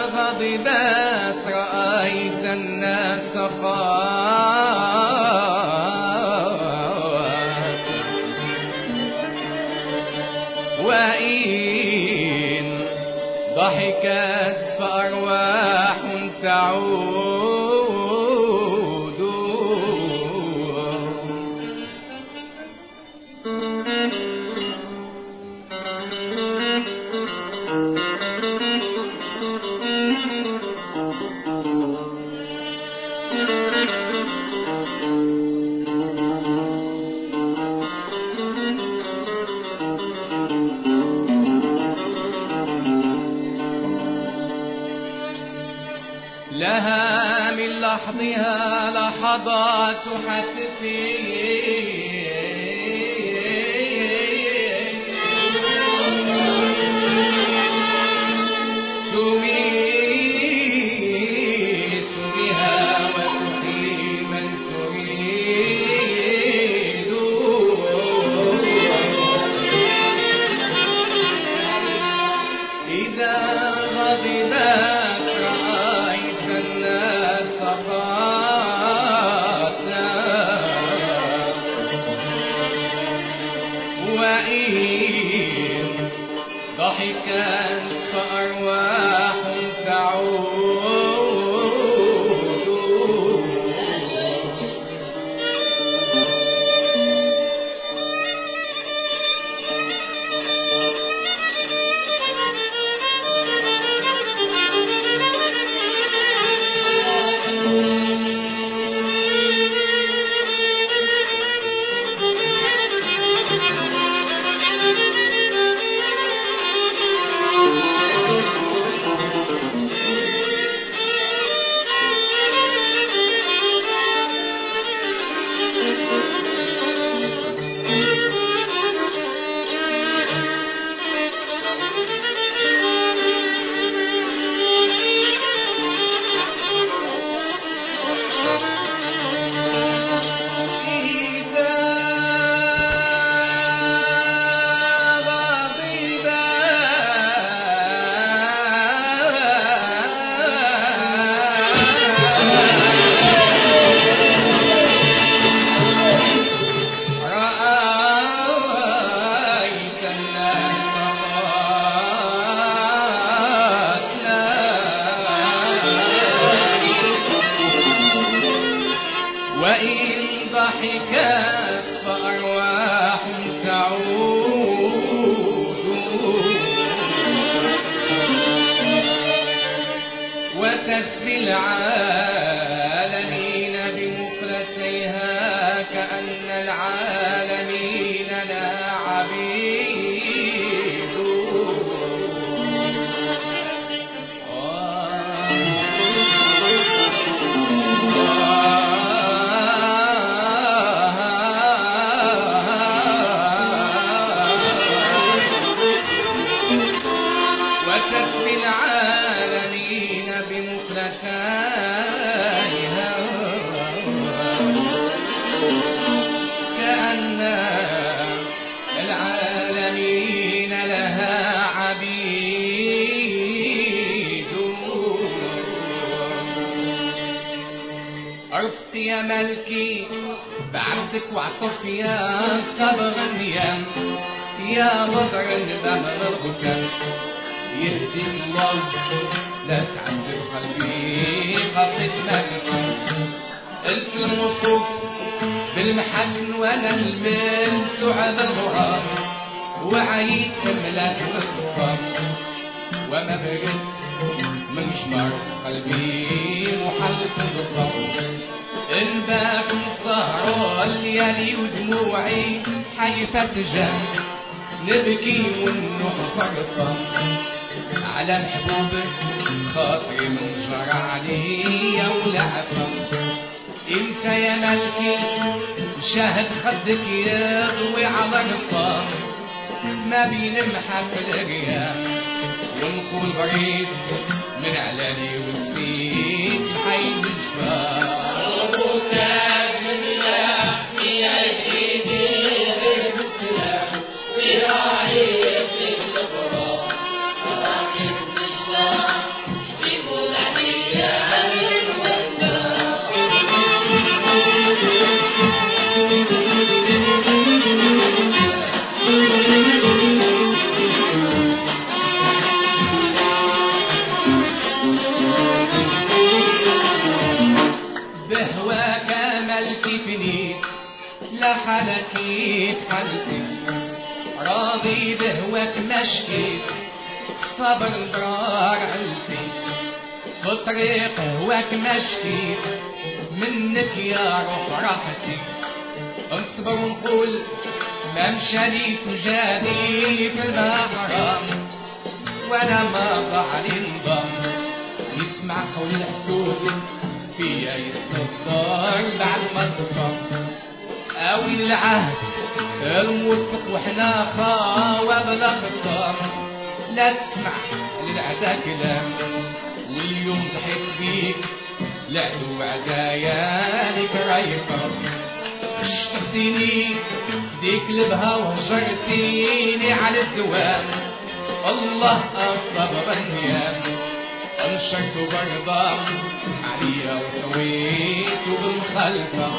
إذا غضبت رأيت الناس خاف لحظها لحظات حتفي وتسبي يا ملكي بعرضك وعطف يا النيام يا بدر البهر الغكام يهدي الله لا تعذب قلبي غطيت مالك قلت المصروف بالمحن وأنا المال سعد الغرام وعيت ملاك بالخطام وما بقيت الليالي ودموعي حيفة جنب نبكي ونحفر الصم على محبوبك خاطري من جرى عليا ولعفة إنت يا ملكي شاهد خدك يضوي على الطام ما بين محف الرياح ونقول بريد من علالي والسيد حي الشفاء مشكي صبر برار علتي بطريق هواك مشكي منك يا روح راحتي. اصبر ونقول ما مشاني تجاني في المحرم وأنا ما ضعني انضم. يسمع قول الحسود فيا يتصدر بعد ما تفهم قوي العهد الموثق وإحنا خاوة بلا لا تسمع للعدا كلام. واليوم ضحك بيك لعدو عدايا لك رايقة اشتقتني ديك لبها وهجرتيني على الدوام. الله أصبر النيام. أنشرت برضا عليا وسويت بالمخلفة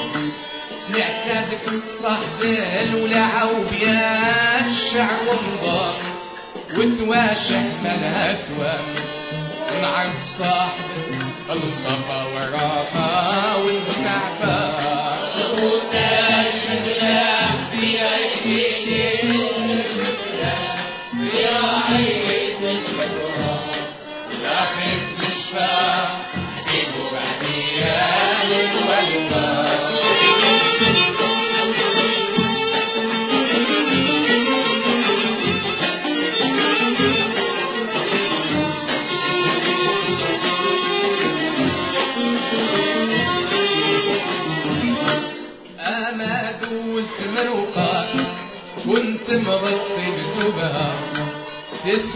نعتادك صاحب الولع وبيان الشعر وانضم وتواشح مالها توام ونعرف صاحب الخفا والرافا والمكعفة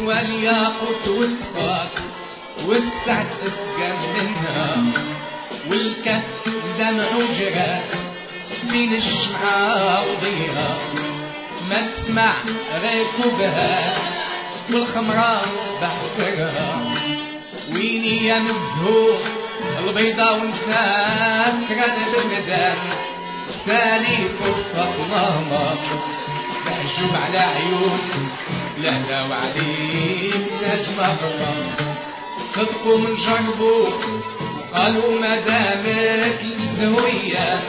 تسوى الياقوت والصفات والسعد اسقى منها والكف دمع وجرات بين الشمعة وضيها ما تسمع ركوبها والخمرة بحسرها ويني يا مزهور البيضة ومسكرة بالمدام تالي فرصة ماما تعجب على عيون لا لا وعليك نجم أغرى صدقوا من جربوا قالوا ما دامت الزهوية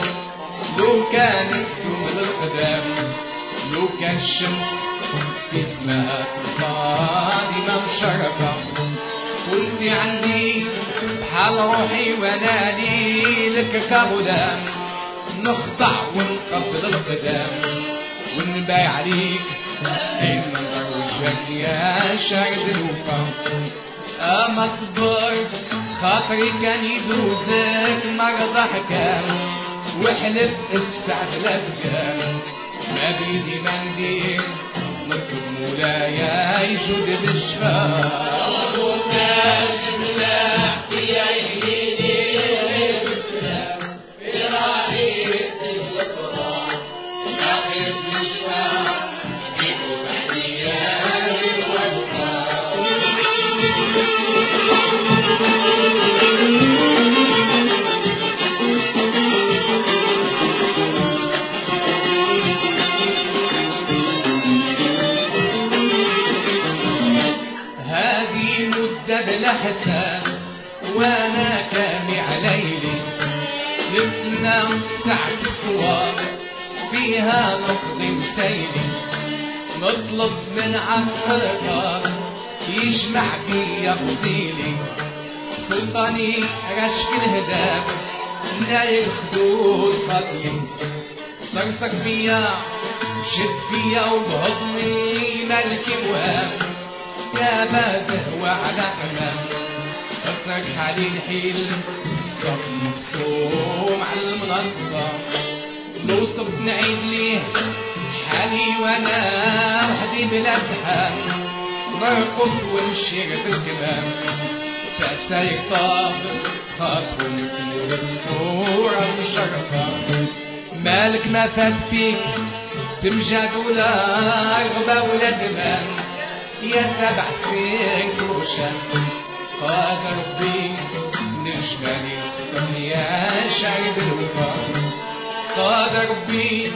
لو كانت من القدام لو كان الشمس في اسمها قادمة مشرفة. قلتي عندي بحال روحي وأنا لي لك كغلام نخضع ونقبل القدام. ونبايع عليك وجهك يا شارد الوفا اما صبر خاطري كان يدوزك مرضى حكام وحلف استعجلت كان ما بيدي ما ندير نطلب مولاي يجود بالشفاء. مدة بلا حساب وأنا كامي عليلي لبسنا ساعة الصواب فيها نقضي وسيلي نطلب من عفرقة يجمع بيا فضيلي سلطاني رشك الهداب نايل خدود فضلي صرصك فيا شد فيا وبهضني ملك وهاب يا باده وعلى حمام. اترك حالي الحيل. صف مبسوم على المنصة صبت نعيد ليه حالي وأنا وحدي بلا زحام نرقص ونشير بالكلام فسيطاب خاطرهم الصورة مشرفة مالك ما فات فيك تمجد ولا رغبة ولا دمام يا سبع فيك وشام قاد ربي نجمالي يا شارب الوفا قاد ربي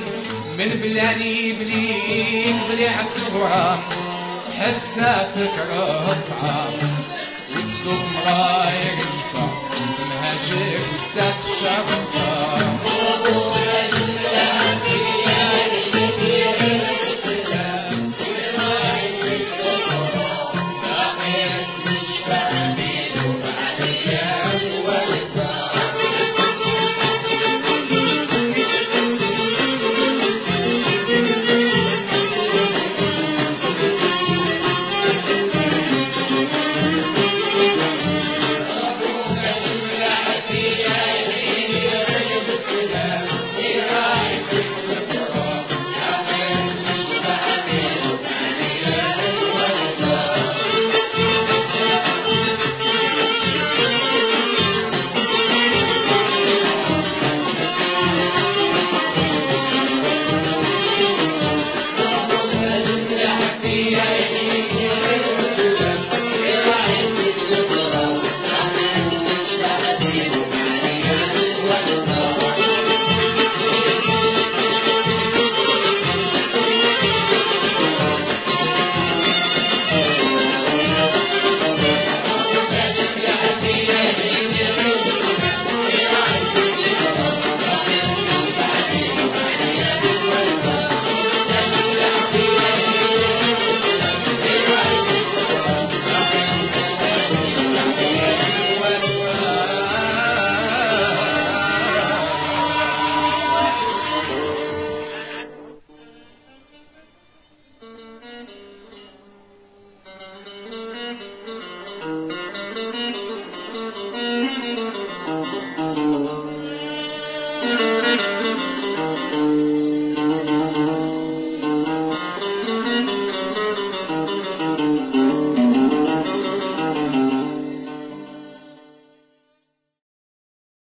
من بلاني بليك بليح الصغرى حتى فكرة طعام والسوق مراير الفا مهاجر وسات شرطة